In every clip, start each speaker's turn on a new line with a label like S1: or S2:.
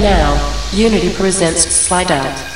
S1: Now, Unity presents Slide Out.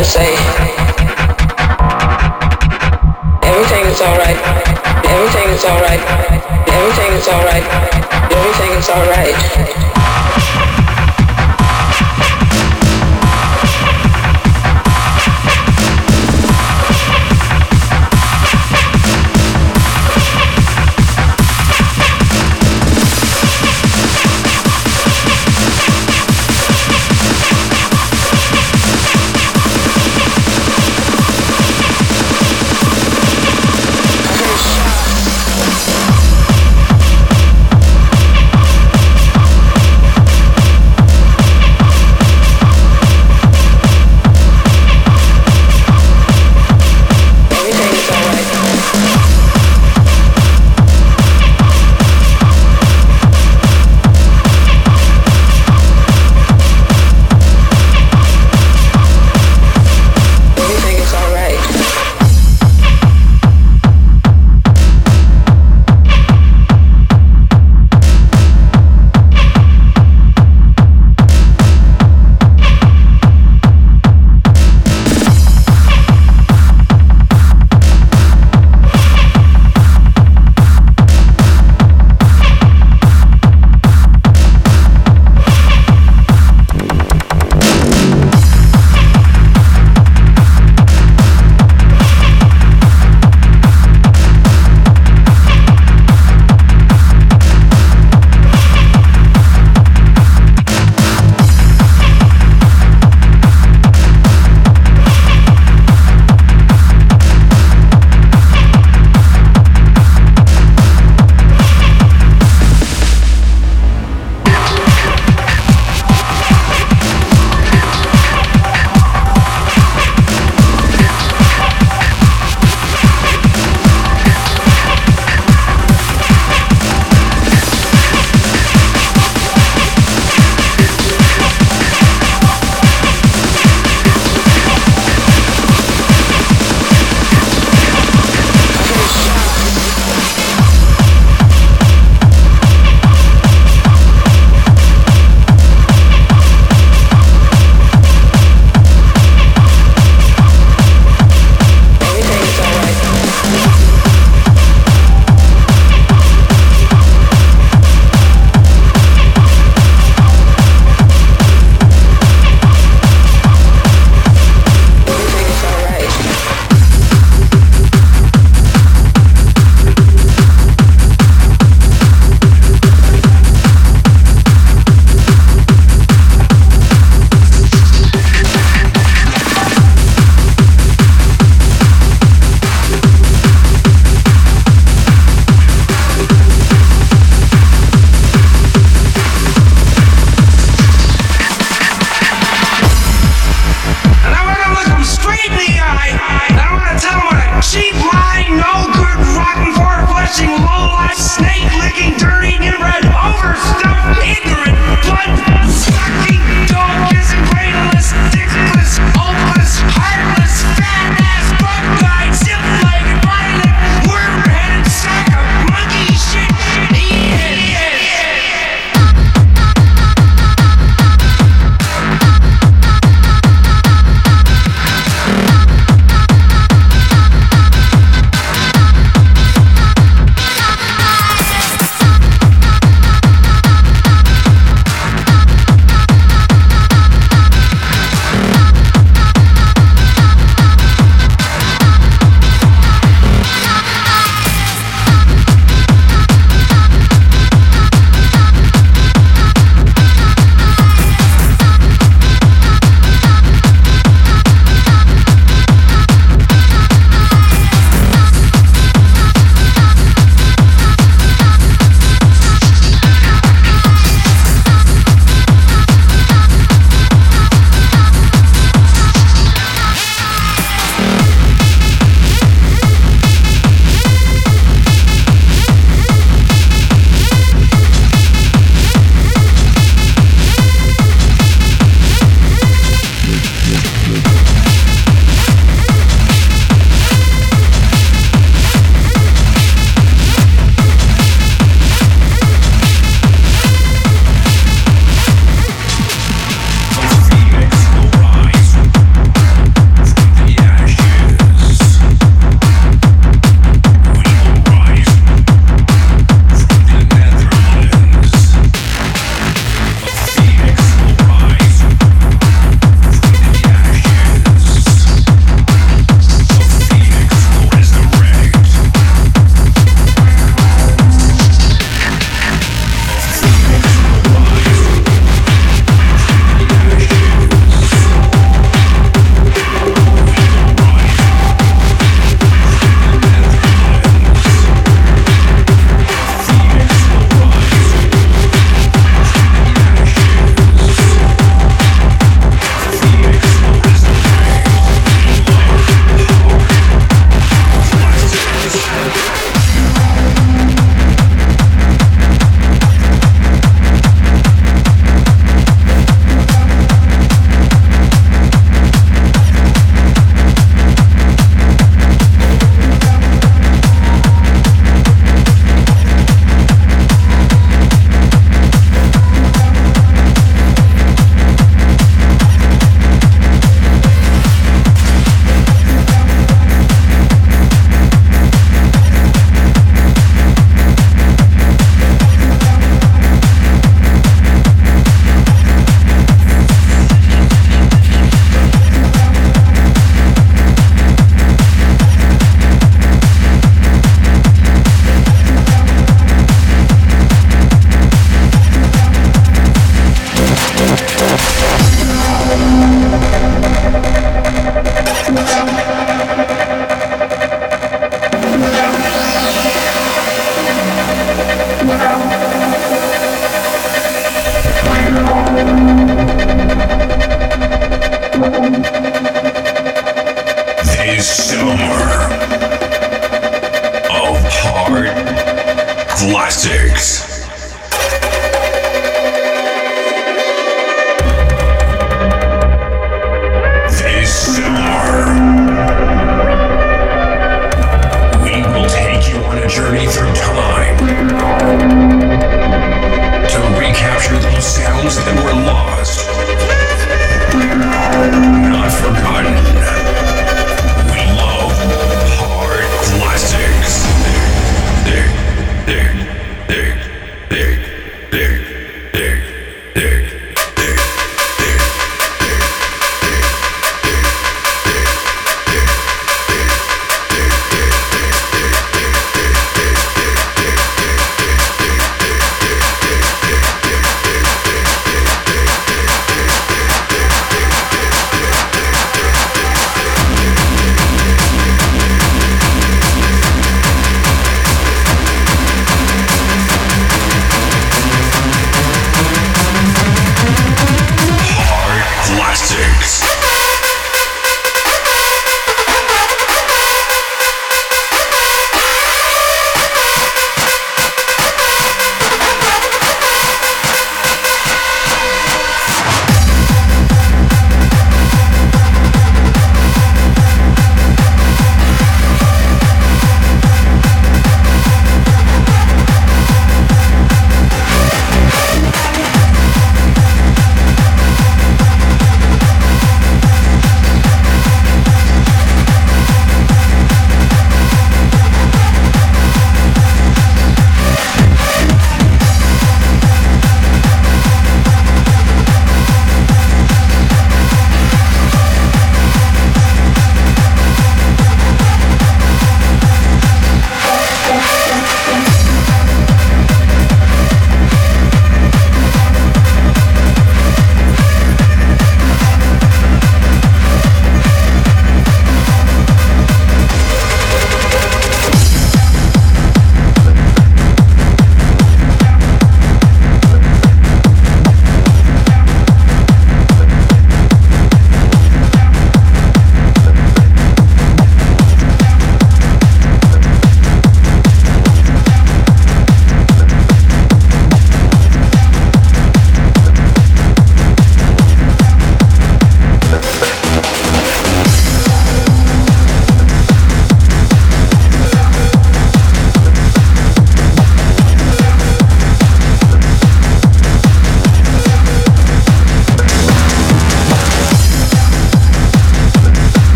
S2: Say,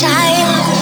S3: wish I